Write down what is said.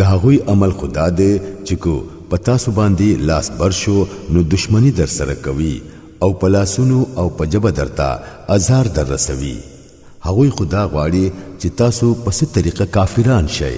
دا غوي عمل خدا دې چې کو پتا سو باندې لاس برشو نو دشمنی در سره کوي او پلاسونو او پجب درتا ازار در رسوي هغوی خدا غواړي چې تاسو په څه طریقه کافران شئ